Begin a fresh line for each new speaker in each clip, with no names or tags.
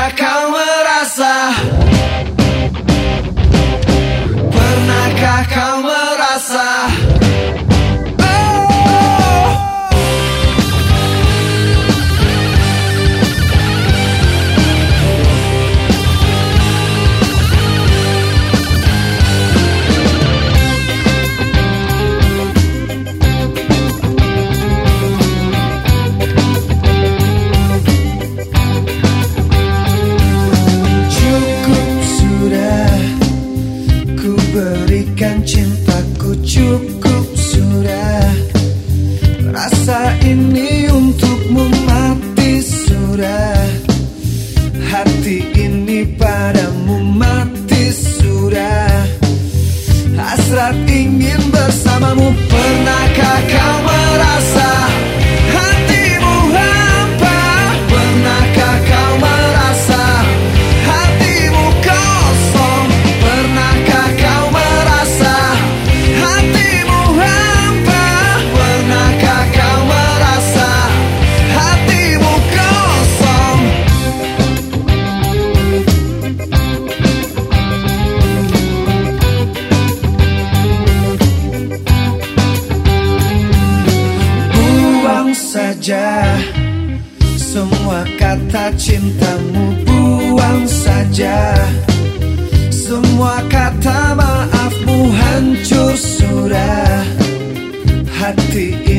Pernahkah kau merasa? Pernahkah kau merasa berikan cintaku Cukup sudah. Rasa ini untukmu mati sudah. Hati ini padamu mati sudah. Hasrat ingin bersamamu Pernahkah kau saja. Semua kata cintamu Buang saja. Semua kata maafmu hancur sudah Hati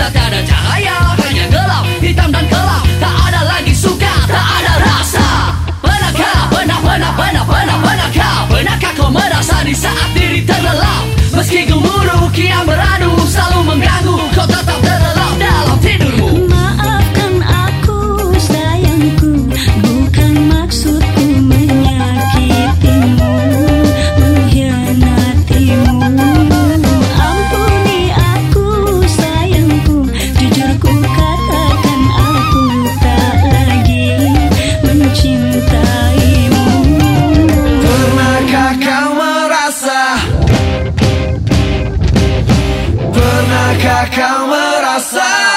Tak ada cahaya Hanya gelap, hitam dan kelam. Tak ada lagi suka, tak ada rasa. Pernahkah, pernah, pernah, pernah, pernah, pernahkah Pernahkah kau merasa di saat diri terlelap? Meski gemuruh, kian beradu Selalu menggantung
Kakak kau merasa